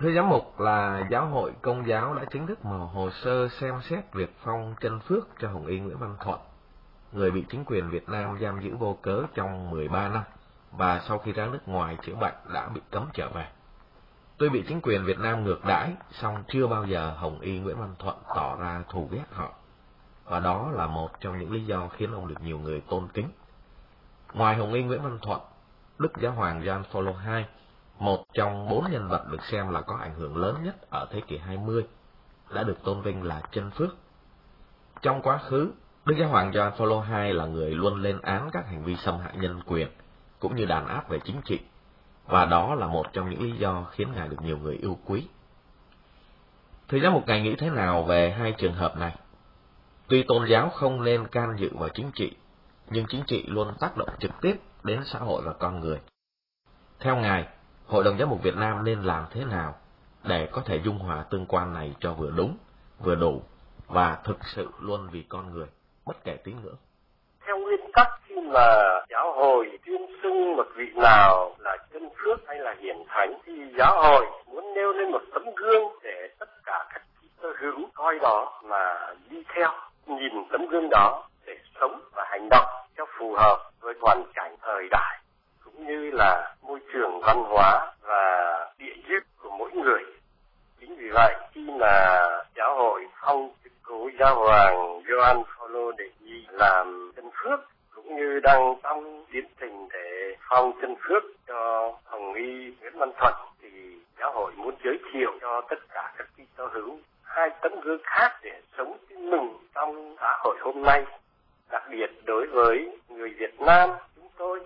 Thưa giám mục là giáo hội công giáo đã chính thức mở hồ sơ xem xét việc phong chân phước cho Hồng Y Nguyễn Văn Thuận, người bị chính quyền Việt Nam giam giữ vô cớ trong 13 năm và sau khi ra nước ngoài chữa bệnh đã bị cấm trở về. Tuy bị chính quyền Việt Nam ngược đãi, song chưa bao giờ Hồng Y Nguyễn Văn Thuận tỏ ra thù ghét họ. Và đó là một trong những lý do khiến ông được nhiều người tôn kính. Ngoài Hồng Y Nguyễn Văn Thuận, Đức Giáo hoàng John Paul II một trong bốn nhân vật được xem là có ảnh hưởng lớn nhất ở thế kỷ 20, đã được tôn vinh là chân phước. Trong quá khứ, Đức Giáo hoàng John Paul II là người luôn lên án các hành vi xâm hại nhân quyền, cũng như đàn áp về chính trị, và đó là một trong những lý do khiến Ngài được nhiều người yêu quý. Thưa giáo một Ngài nghĩ thế nào về hai trường hợp này? Tuy tôn giáo không nên can dự vào chính trị, nhưng chính trị luôn tác động trực tiếp đến xã hội và con người. Theo Ngài, Hội đồng Giám mục Việt Nam nên làm thế nào để có thể dung hòa tương quan này cho vừa đúng, vừa đủ và thực sự luôn vì con người, bất kể tín ngưỡng. Theo nguyên tắc khi mà giáo hội tuyên xưng một vị nào là chân phước hay là hiển thánh thì giáo hội muốn nêu lên một tấm gương để tất cả các cơ hữu coi đó mà đi theo, nhìn tấm gương đó để sống và hành động cho phù hợp với hoàn cảnh thời đại cũng như là văn hóa và địa dứt của mỗi người. Chính vì vậy, khi mà giáo hội phong cố giáo hoàng Gioan Paulo đệ nhị làm chân phước cũng như đang trong tiến trình để phong chân phước cho hồng y Nguyễn Văn Thuận thì giáo hội muốn giới thiệu cho tất cả các Kitô hữu hai tấm gương khác để sống tin mừng trong xã hội hôm nay đặc biệt đối với người Việt Nam chúng tôi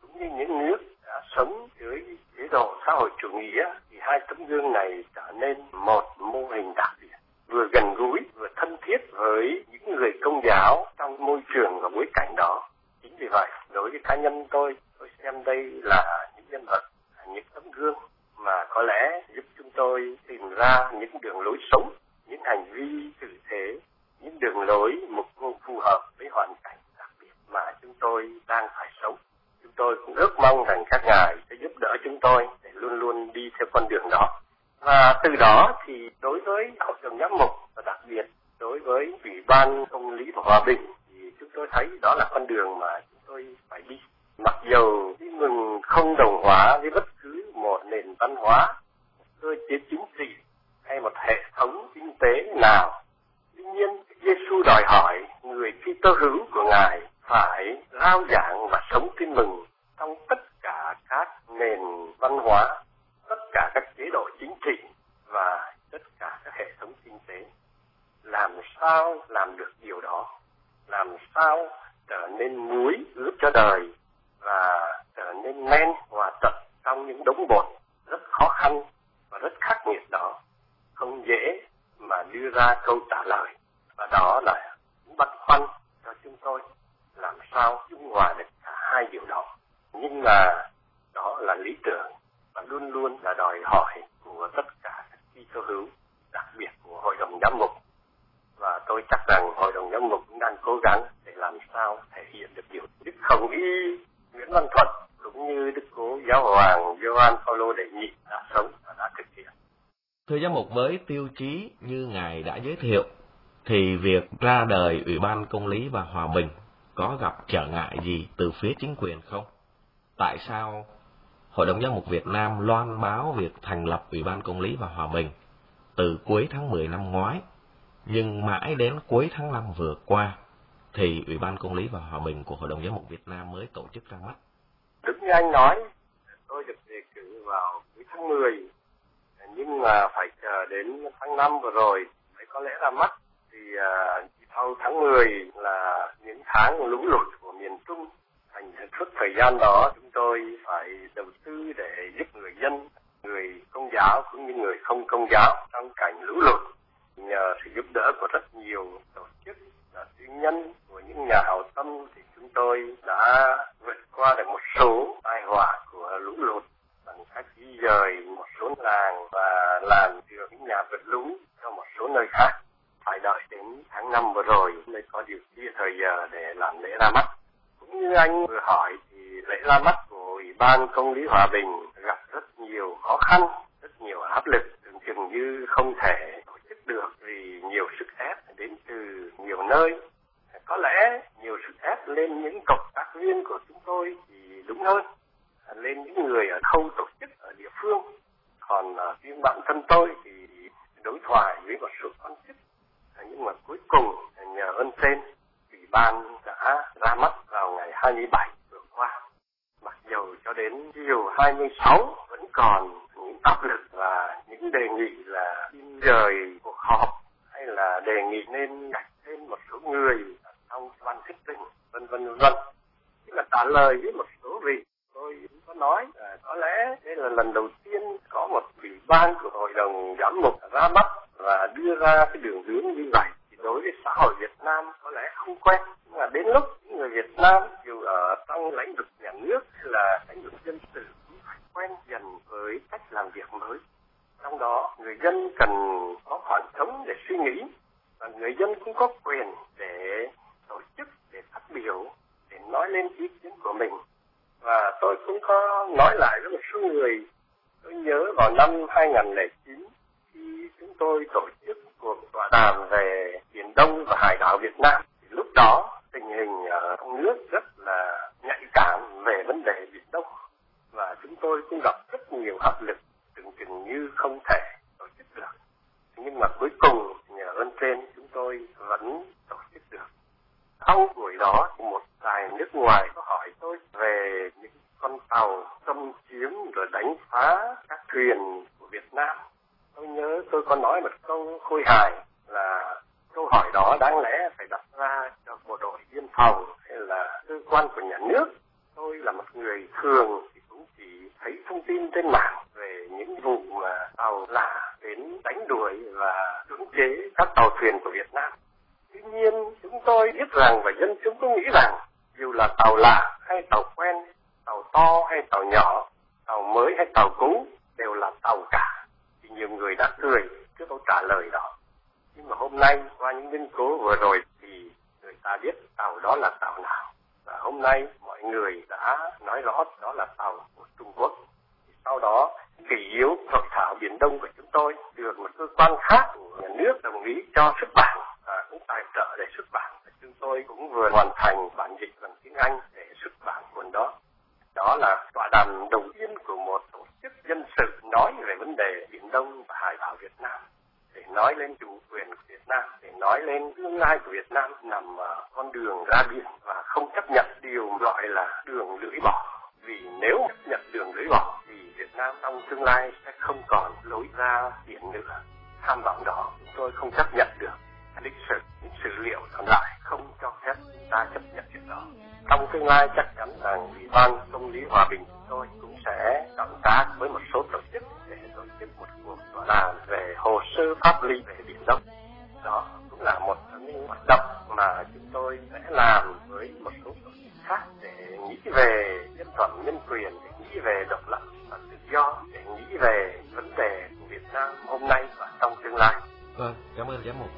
cũng như những nước đã sống dưới chế độ xã hội chủ nghĩa thì hai tấm gương này trở nên một mô hình đặc biệt, vừa gần gũi, vừa thân thiết với những người công giáo trong môi trường và bối cảnh đó. Chính vì vậy, đối với cá nhân tôi tôi xem đây là những nhân vật những tấm gương mà có lẽ giúp chúng tôi tìm ra những đường lối sống, những hành vi tử thế những đường lối mục tiêu phù hợp với hoàn cảnh đặc biệt mà chúng tôi đang phải sống. Chúng tôi cũng ước mong rằng các ngài sẽ giúp đỡ chúng tôi để luôn luôn đi theo con đường đó. Và từ đó thì đối với hội đồng giám mục và đặc biệt đối với ủy ban công lý và hòa bình thì chúng tôi thấy đó là con đường mà chúng tôi phải đi. Mặc dù đi mừng không đồng hóa với bất cứ một nền văn hóa cơ chế chính trị hay một hệ thống kinh tế nào tuy nhiên Giêsu đòi hỏi người Kitô hữu của ngài phải rao giảng và sống tin mừng trong tất cả các nền văn hóa, tất cả các chế độ chính trị và tất cả các hệ thống kinh tế. Làm sao làm được điều đó? Làm sao trở nên muối ướp cho đời và trở nên men hòa tập trong những đống bột rất khó khăn và rất khắc nghiệt đó? Không dễ mà đưa ra câu trả lời. Và đó là băn khoăn cho chúng tôi. Làm sao dung hòa được cả hai điều đó? Nhưng mà đó là lý tưởng và luôn luôn là đòi hỏi của tất cả các Kitô hữu, đặc biệt của hội đồng giám mục. Và tôi chắc rằng hội đồng giám mục cũng đang cố gắng để làm sao thể hiện được điều đức hồng y, nguyễn văn thuận cũng như đức cố giáo hoàng Gioan Paulo đệ nhị đã sống và đã thực hiện. Thưa giám mục, với tiêu chí như ngài đã giới thiệu, thì việc ra đời ủy ban công lý và hòa bình có gặp trở ngại gì từ phía chính quyền không? Tại sao Hội đồng Giám mục Việt Nam loan báo việc thành lập Ủy ban Công lý và Hòa bình từ cuối tháng 10 năm ngoái, nhưng mãi đến cuối tháng 5 vừa qua thì Ủy ban Công lý và Hòa bình của Hội đồng Giám mục Việt Nam mới tổ chức ra mắt. Đúng như anh nói, tôi được đề cử vào cuối tháng 10, nhưng mà phải chờ đến tháng 5 vừa rồi mới có lẽ ra mắt. Thì uh, sau tháng 10 là những tháng lũ lụt của miền Trung thành suốt thời gian đó chúng tôi phải đầu tư để giúp người dân người công giáo cũng như người không công giáo trong cảnh lũ lụt nhờ sự giúp đỡ của rất nhiều tổ chức là tư nhân của những nhà hảo tâm thì chúng tôi đã vượt qua được một số tai họa của lũ lụt bằng cách di dời một số làng và làm được những nhà vượt lũ cho một số nơi khác. Phải đợi đến tháng năm vừa rồi mới có điều kiện thời giờ để làm lễ ra mắt. Cũng như anh vừa hỏi thì lễ ra mắt của Ủy ban Công lý Hòa bình gặp rất nhiều khó khăn, rất nhiều áp lực như không thể tổ chức được vì nhiều sức ép đến từ nhiều nơi. Có lẽ nhiều sức ép lên những cộng tác viên của chúng tôi thì đúng hơn, lên những người ở khâu tổ chức ở địa phương. Còn à, riêng bản thân tôi thì đối thoại với một số quan chức à, nhưng mà cuối cùng nhờ ơn trên, ủy ban đã ra mắt vào ngày 27 vừa qua. Mặc dù cho đến chiều 26 vẫn còn những áp lực và những đề nghị là xin rời cuộc họp hay là đề nghị nên đặt thêm một số người trong ban thuyết trình vân vân vân tức là trả lời với một số vị. Tôi cũng có nói là có lẽ đây là lần đầu tiên có một ủy ban của hội đồng giám mục ra mắt và đưa ra cái đường hướng như vậy. Thì đối với xã hội Việt Nam có lẽ không quen. Nhưng mà đến lúc những người Việt Nam dù ở trong lãnh vực nhà nước hay là lãnh vực dân sự cũng phải quen dần với cách làm việc mới. Trong đó, người dân cần có khoảng trống để suy nghĩ và người dân cũng có quyền để tổ chức, để phát biểu nói lên ý kiến của mình. Và tôi cũng có nói lại với một số người. Tôi nhớ vào năm 2009 khi chúng tôi tổ chức cuộc tọa đàm về biển Đông và hải đảo Việt Nam. Thì lúc đó, tình hình ở trong nước rất là nhạy cảm về vấn đề biển Đông. Và chúng tôi cũng gặp rất nhiều áp lực, tưởng chừng như không thể tổ chức được. Nhưng mà cuối cùng, nhờ ơn trên, chúng tôi vẫn tổ chức được sau buổi đó một vài nước ngoài có hỏi tôi về những con tàu xâm chiếm rồi đánh phá các của Việt Nam. Tôi nhớ tôi có nói một câu khôi hài là câu hỏi đó đáng lẽ phải đặt ra cho bộ đội biên phòng hay là cơ quan của nhà nước. Tôi là một người thường thì cũng chỉ thấy thông tin trên mạng về những vụ mà tàu lạ đến đánh đuổi và cưỡng chế các tàu thuyền của Việt Nam. Tuy nhiên, chúng tôi biết rằng và dân chúng cũng nghĩ rằng dù là tàu lạ hay tàu quen, tàu to hay tàu nhỏ, tàu mới hay tàu cũ đều là tàu cả thì nhiều người đã cười trước câu trả lời đó nhưng mà hôm nay qua những biến cố vừa rồi thì người ta biết tàu đó là tàu nào và hôm nay mọi người đã nói rõ đó là tàu của Trung Quốc. Sau đó kỷ yếu hội thảo biển Đông của chúng tôi được một cơ quan khác của nhà nước đồng ý cho xuất bản và cũng tài trợ để xuất bản. Chúng tôi cũng vừa hoàn thành bản dịch bằng tiếng Anh để xuất bản cuốn đó. Đó là tọa đàm đầu tiên của một tổ chức dân sự nói về vấn đề biển Đông và hải đảo Việt Nam. Để nói lên chủ quyền của Việt Nam, để nói lên tương lai của Việt Nam nằm ở con đường ra biển. Trong tương lai sẽ không còn lối ra biển nữa. Tham vọng đó chúng tôi không chấp nhận được. Lịch sử, những sử liệu còn lại không cho phép chúng ta chấp nhận chuyện đó. Trong tương lai chắc chắn rằng ủy ban công lý hòa bình chúng tôi cũng sẽ cộng tác với một số tổ chức để tổ chức một cuộc tọa đàm về hồ sơ pháp lý về vấn đề của Việt Nam hôm nay và trong tương lai. Vâng, cảm ơn giám mục.